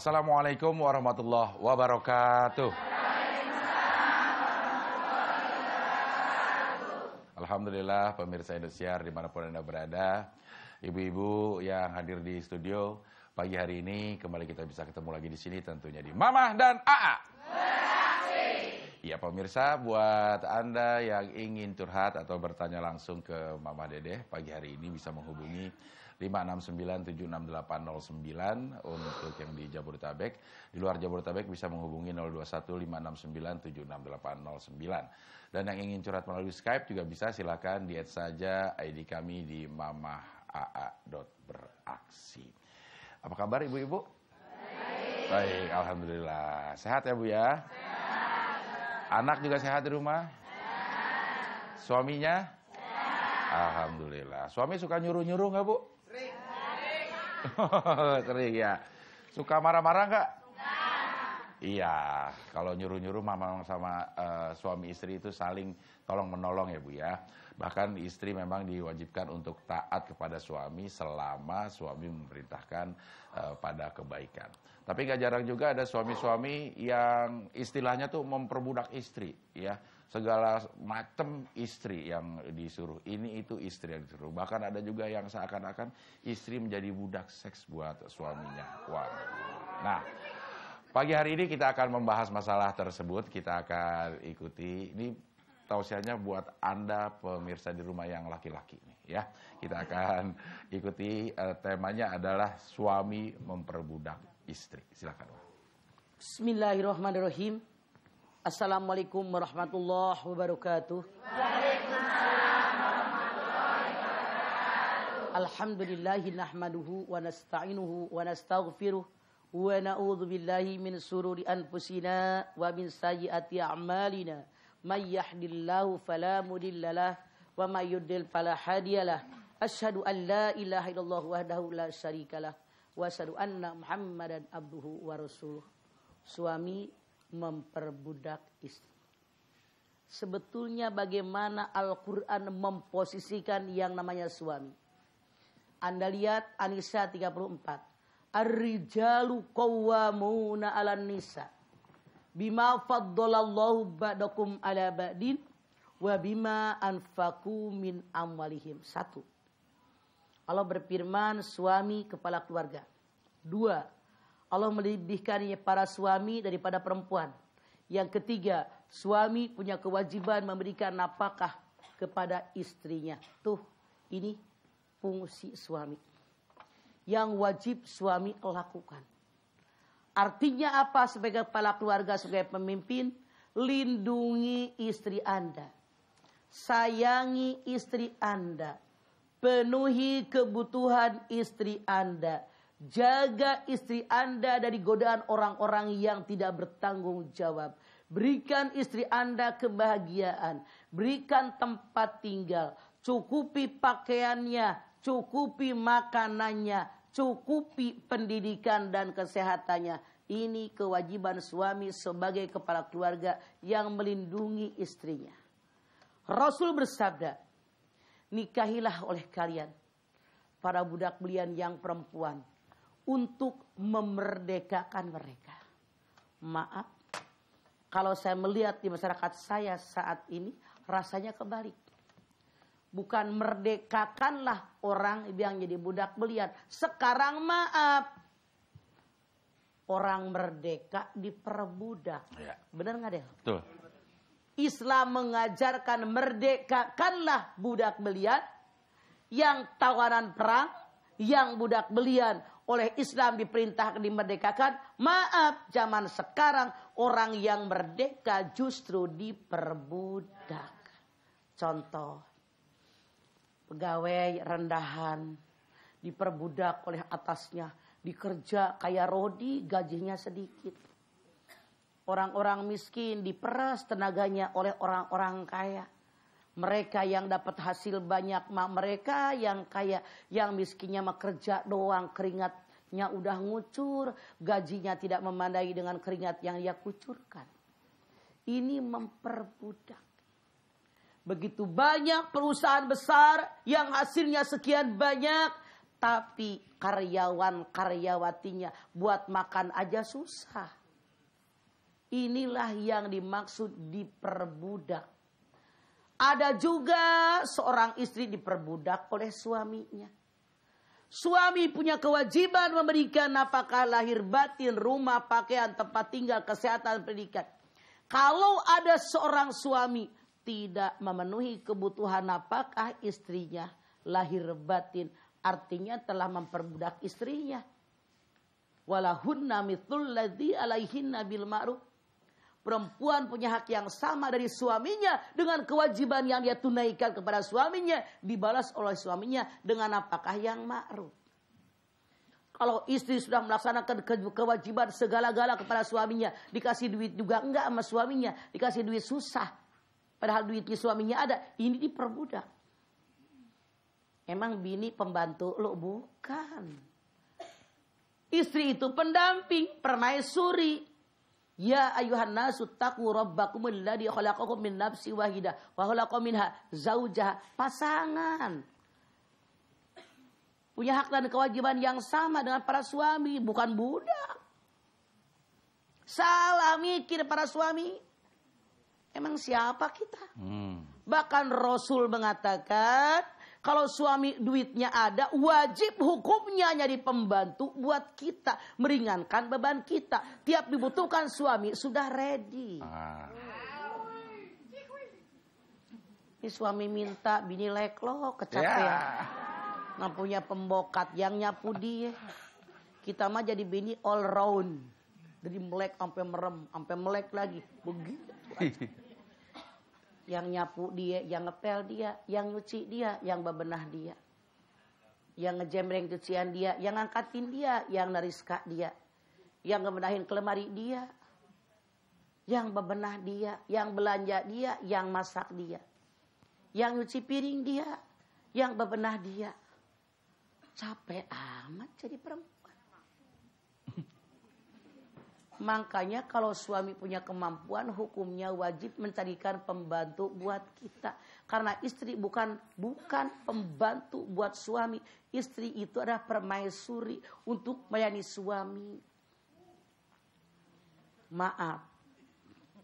Assalamualaikum warahmatullahi wabarakatuh. Alhamdulillah pemirsa Indosiar di mana pun Anda berada. Ibu-ibu yang hadir di studio pagi hari ini kembali kita bisa ketemu lagi di sini tentunya di Mama dan AA. Ya pemirsa buat Anda yang ingin curhat atau bertanya langsung ke Mama Dede pagi hari ini bisa menghubungi 569766809 untuk yang di Jabodetabek. Di luar Jabodetabek bisa menghubungi 021569766809. Dan yang ingin curhat melalui Skype juga bisa silakan di saja ID kami di mamahaa.beraksi. Apa kabar ibu-ibu? Baik. Baik, alhamdulillah. Sehat ya Bu ya? Sehat. Anak juga sehat di rumah? Sehat. Suaminya? Sehat. Alhamdulillah. Suami suka nyuruh-nyuruh nggak Bu? Sering ya. Suka marah-marah nggak? Iya, kalau nyuruh-nyuruh mama sama uh, suami istri itu saling tolong menolong ya Bu ya. Bahkan istri memang diwajibkan untuk taat kepada suami selama suami memerintahkan uh, pada kebaikan. Tapi gak jarang juga ada suami-suami yang istilahnya tuh memperbudak istri ya segala macam istri yang disuruh. Ini itu istri yang disuruh. Bahkan ada juga yang seakan-akan istri menjadi budak seks buat suaminya. Wah. Nah, pagi hari ini kita akan membahas masalah tersebut. Kita akan ikuti ini tausiahnya buat Anda pemirsa di rumah yang laki-laki nih ya. Kita akan ikuti uh, temanya adalah suami memperbudak istri. Silakan. Bismillahirrahmanirrahim. Assalamualaikum warahmatullahi wabarakatuh. Alhamdulillahi nahmaduhu wa nasta'inuhu wa nastaghfiruh wa na'udzu billahi min sururi anfusina wa min sayyiati a'malina. May yahdihillahu fala mudhillalah wa may yudlil fala hadiyalah asyhadu an la ilaha illallah wahdahu la syarikalah wa asyhadu anna muhammadan abduhu wa rasuluh. Suami memperbudak istri. Sebetulnya bagaimana Al-Quran memposisikan yang namanya suami. Anda lihat Anisa 34. Ar-rijalu qawwamuna 'alan nisa. Bima faddalallahu ba'dakum 'ala ba'din wa bima anfaku min amwalihim. Satu. Allah berfirman suami kepala keluarga. Dua, Allah melebihkan para suami daripada perempuan. Yang ketiga, suami punya kewajiban memberikan napakah kepada istrinya. Tuh, ini fungsi suami. Yang wajib suami lakukan. Artinya apa sebagai kepala keluarga, sebagai pemimpin? Lindungi istri Anda. Sayangi istri Anda. Penuhi kebutuhan istri Anda Jaga istri Anda dari godaan orang-orang yang tidak bertanggung jawab. Berikan istri Anda kebahagiaan. Berikan tempat tinggal. Cukupi pakaiannya. Cukupi makanannya. Cukupi pendidikan dan kesehatannya. Ini kewajiban suami sebagai kepala keluarga yang melindungi istrinya. Rasul bersabda, nikahilah oleh kalian para budak belian yang perempuan untuk memerdekakan mereka. Maaf, kalau saya melihat di masyarakat saya saat ini rasanya kebalik. Bukan merdekakanlah orang yang jadi budak belian. Sekarang maaf, orang merdeka diperbudak. Ya. Benar nggak deh? Betul. Islam mengajarkan merdekakanlah budak belian yang tawanan perang, yang budak belian oleh Islam diperintahkan dimerdekakan. Maaf, zaman sekarang orang yang merdeka justru diperbudak. Contoh, pegawai rendahan diperbudak oleh atasnya. Dikerja kayak rodi, gajinya sedikit. Orang-orang miskin diperas tenaganya oleh orang-orang kaya mereka yang dapat hasil banyak mak mereka yang kaya yang miskinnya mah kerja doang keringatnya udah ngucur gajinya tidak memandai dengan keringat yang ia kucurkan ini memperbudak begitu banyak perusahaan besar yang hasilnya sekian banyak tapi karyawan karyawatinya buat makan aja susah. Inilah yang dimaksud diperbudak. Ada juga seorang istri diperbudak oleh suaminya. Suami punya kewajiban memberikan nafkah lahir batin, rumah, pakaian, tempat tinggal, kesehatan, pendidikan. Kalau ada seorang suami tidak memenuhi kebutuhan nafkah istrinya, lahir batin, artinya telah memperbudak istrinya. Walahunna mithlul ladzi alaihinna bil ma'ruf Perempuan punya hak yang sama dari suaminya dengan kewajiban yang dia tunaikan kepada suaminya dibalas oleh suaminya dengan apakah yang ma'ruf. Kalau istri sudah melaksanakan kewajiban segala-gala kepada suaminya, dikasih duit juga enggak sama suaminya, dikasih duit susah. Padahal duitnya suaminya ada, ini diperbudak. Emang bini pembantu lo bukan. Istri itu pendamping, permaisuri, Ya ayuhan nasu taqu rabbakum alladhi khalaqakum min nafsi wahidah wa khalaqa minha zaujaha. Pasangan. Punya hak dan kewajiban yang sama dengan para suami, bukan budak. Salah mikir para suami. Emang siapa kita? Hmm. Bahkan Rasul mengatakan, kalau suami duitnya ada, wajib hukumnya jadi pembantu buat kita. Meringankan beban kita. Tiap dibutuhkan suami, sudah ready. Ah. Ini suami minta, bini leklo, kecapean. Yeah. Nggak punya pembokat, yang nyapu dia. Kita mah jadi bini all round. Dari melek sampai merem, sampai melek lagi. Begitu. yang nyapu dia, yang ngepel dia, yang nyuci dia, yang bebenah dia. Yang ngejemreng cucian dia, yang ngangkatin dia, yang nariska dia. Yang ngebenahin kelemari dia. Yang bebenah dia, yang belanja dia, yang masak dia. Yang nyuci piring dia, yang bebenah dia. Capek amat jadi perempuan. Makanya kalau suami punya kemampuan hukumnya wajib mencarikan pembantu buat kita. Karena istri bukan bukan pembantu buat suami. Istri itu adalah permaisuri untuk melayani suami. Maaf.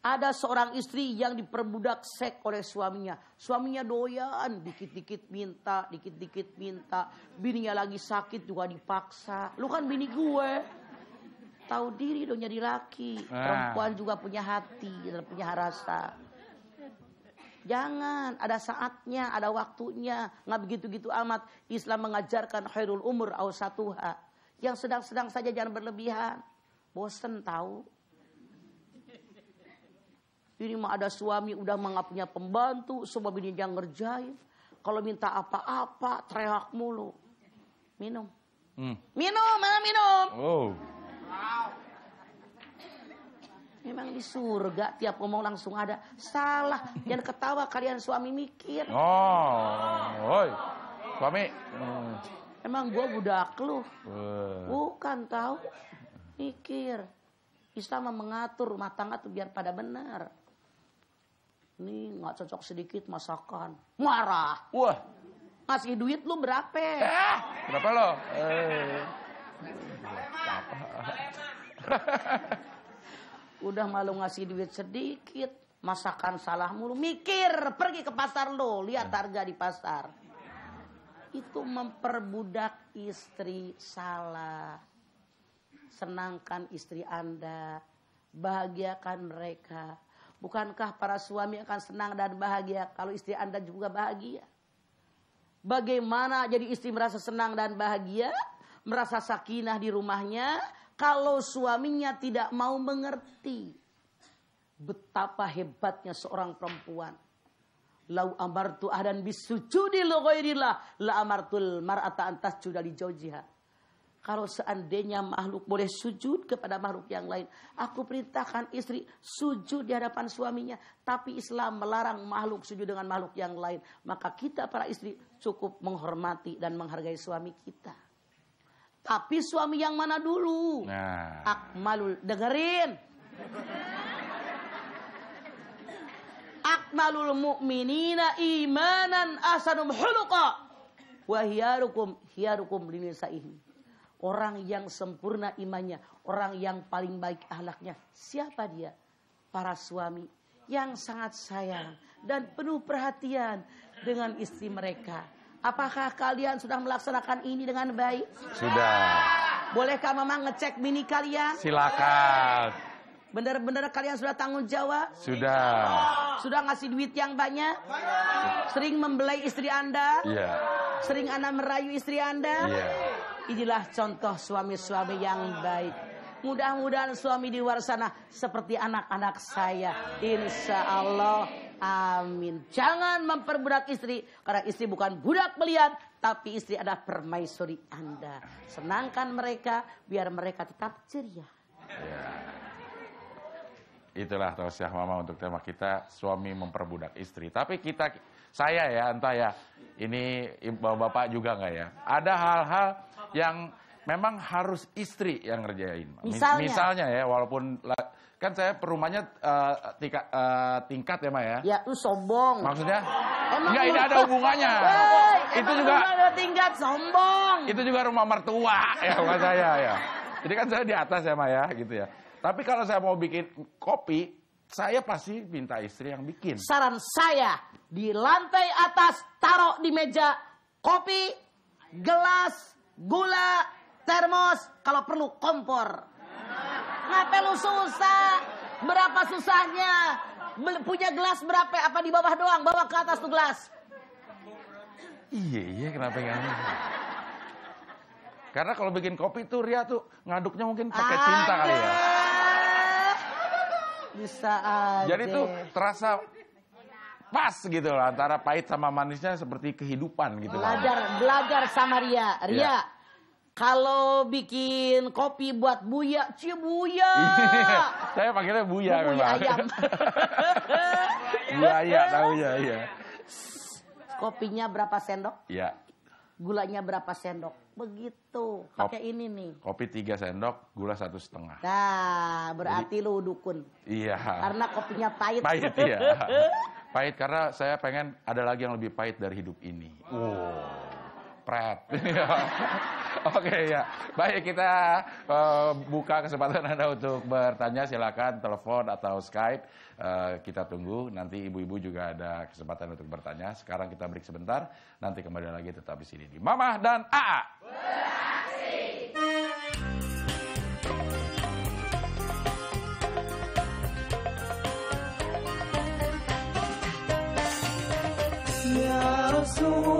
Ada seorang istri yang diperbudak sek oleh suaminya. Suaminya doyan, dikit-dikit minta, dikit-dikit minta. Bininya lagi sakit juga dipaksa. Lu kan bini gue tahu diri dong jadi laki. Ah. Perempuan juga punya hati dan punya rasa. Jangan, ada saatnya, ada waktunya. Nggak begitu-gitu amat. Islam mengajarkan khairul umur awsatuha. Yang sedang-sedang saja jangan berlebihan. Bosen tahu. Ini mah ada suami udah nggak punya pembantu, semua bini yang ngerjain. Kalau minta apa-apa, teriak mulu. Minum. Hmm. Minum, mana minum? Oh. Memang di surga tiap ngomong langsung ada. Salah. Jangan ketawa kalian suami mikir. Oh. Oi. Suami. Hmm. Emang gue budak lu. Uh. Bukan tahu. Mikir. Islam mengatur rumah tangga tuh biar pada benar. Ini nggak cocok sedikit masakan. Marah. Wah. Ngasih duit lu berapa? Eh, berapa lo? Eh. Udah malu ngasih duit sedikit, masakan salah mulu. Mikir, pergi ke pasar lo, lihat harga di pasar. Itu memperbudak istri salah. Senangkan istri Anda, bahagiakan mereka. Bukankah para suami akan senang dan bahagia kalau istri Anda juga bahagia? Bagaimana jadi istri merasa senang dan bahagia? Merasa sakinah di rumahnya, kalau suaminya tidak mau mengerti betapa hebatnya seorang perempuan. Lau amartu ahdan bisujudi li ghairillah la amartul mar'ata antas di jaujiha. Kalau seandainya makhluk boleh sujud kepada makhluk yang lain. Aku perintahkan istri sujud di hadapan suaminya. Tapi Islam melarang makhluk sujud dengan makhluk yang lain. Maka kita para istri cukup menghormati dan menghargai suami kita. Tapi suami yang mana dulu? Nah. Akmalul dengerin. Akmalul mu'minina imanan asanum huluqa Wa hiyarukum hiyarukum linisaihi. Orang yang sempurna imannya, orang yang paling baik ahlaknya. Siapa dia? Para suami yang sangat sayang dan penuh perhatian dengan istri mereka. Apakah kalian sudah melaksanakan ini dengan baik? Sudah. Bolehkah mama ngecek mini kalian? Silakan. Benar-benar kalian sudah tanggung jawab? Sudah. Sudah ngasih duit yang banyak? Sering membelai istri Anda? Iya. Sering Anda merayu istri Anda? Iya. Inilah contoh suami-suami yang baik. Mudah-mudahan suami di luar sana seperti anak-anak saya. Insya Allah. Amin. Jangan memperbudak istri. Karena istri bukan budak belian. Tapi istri adalah permaisuri Anda. Senangkan mereka. Biar mereka tetap ceria. Ya. Itulah tausiah mama untuk tema kita suami memperbudak istri. Tapi kita saya ya entah ya ini bapak-bapak juga nggak ya. Ada hal-hal yang memang harus istri yang ngerjain. Misalnya? Misalnya ya walaupun la- kan saya perumahnya eh, tingkat, eh, tingkat ya Ma ya. Ya lu sombong. Maksudnya Emang enggak ini ada hubungannya. Hei, itu juga ada tingkat sombong. itu juga rumah mertua ya sama saya ya. Jadi kan saya di atas ya Maya gitu ya. Tapi kalau saya mau bikin kopi, saya pasti minta istri yang bikin. Saran saya di lantai atas taruh di meja kopi, gelas, gula, termos, kalau perlu kompor. Ngapain lu susah? Berapa susahnya? Punya gelas berapa? Apa di bawah doang? Bawa ke atas tuh gelas. Iya iya kenapa nggak Karena kalau bikin kopi tuh Ria tuh ngaduknya mungkin pakai cinta kali ya. Bisa aja. Jadi tuh terasa pas gitu loh antara pahit sama manisnya seperti kehidupan gitu loh. Belajar, belajar sama Ria. Ria, Iya. Kalau bikin kopi buat Buya, cie Buya. Saya panggilnya Buya Buya memang. ayam. Buaya tahu ya, iya. Kopinya berapa sendok? Iya. Gulanya berapa sendok? Begitu. Pakai ini nih. Kopi tiga sendok, gula satu setengah. Nah, berarti lu dukun. Iya. Karena kopinya pahit. Pahit ya. Pahit karena saya pengen ada lagi yang lebih pahit dari hidup ini. Wow pret. Oke ya, baik kita uh, buka kesempatan anda untuk bertanya silakan telepon atau Skype uh, kita tunggu nanti ibu-ibu juga ada kesempatan untuk bertanya. Sekarang kita break sebentar, nanti kembali lagi tetap di sini di Mama dan AA. Beraksi. Ya Rasul.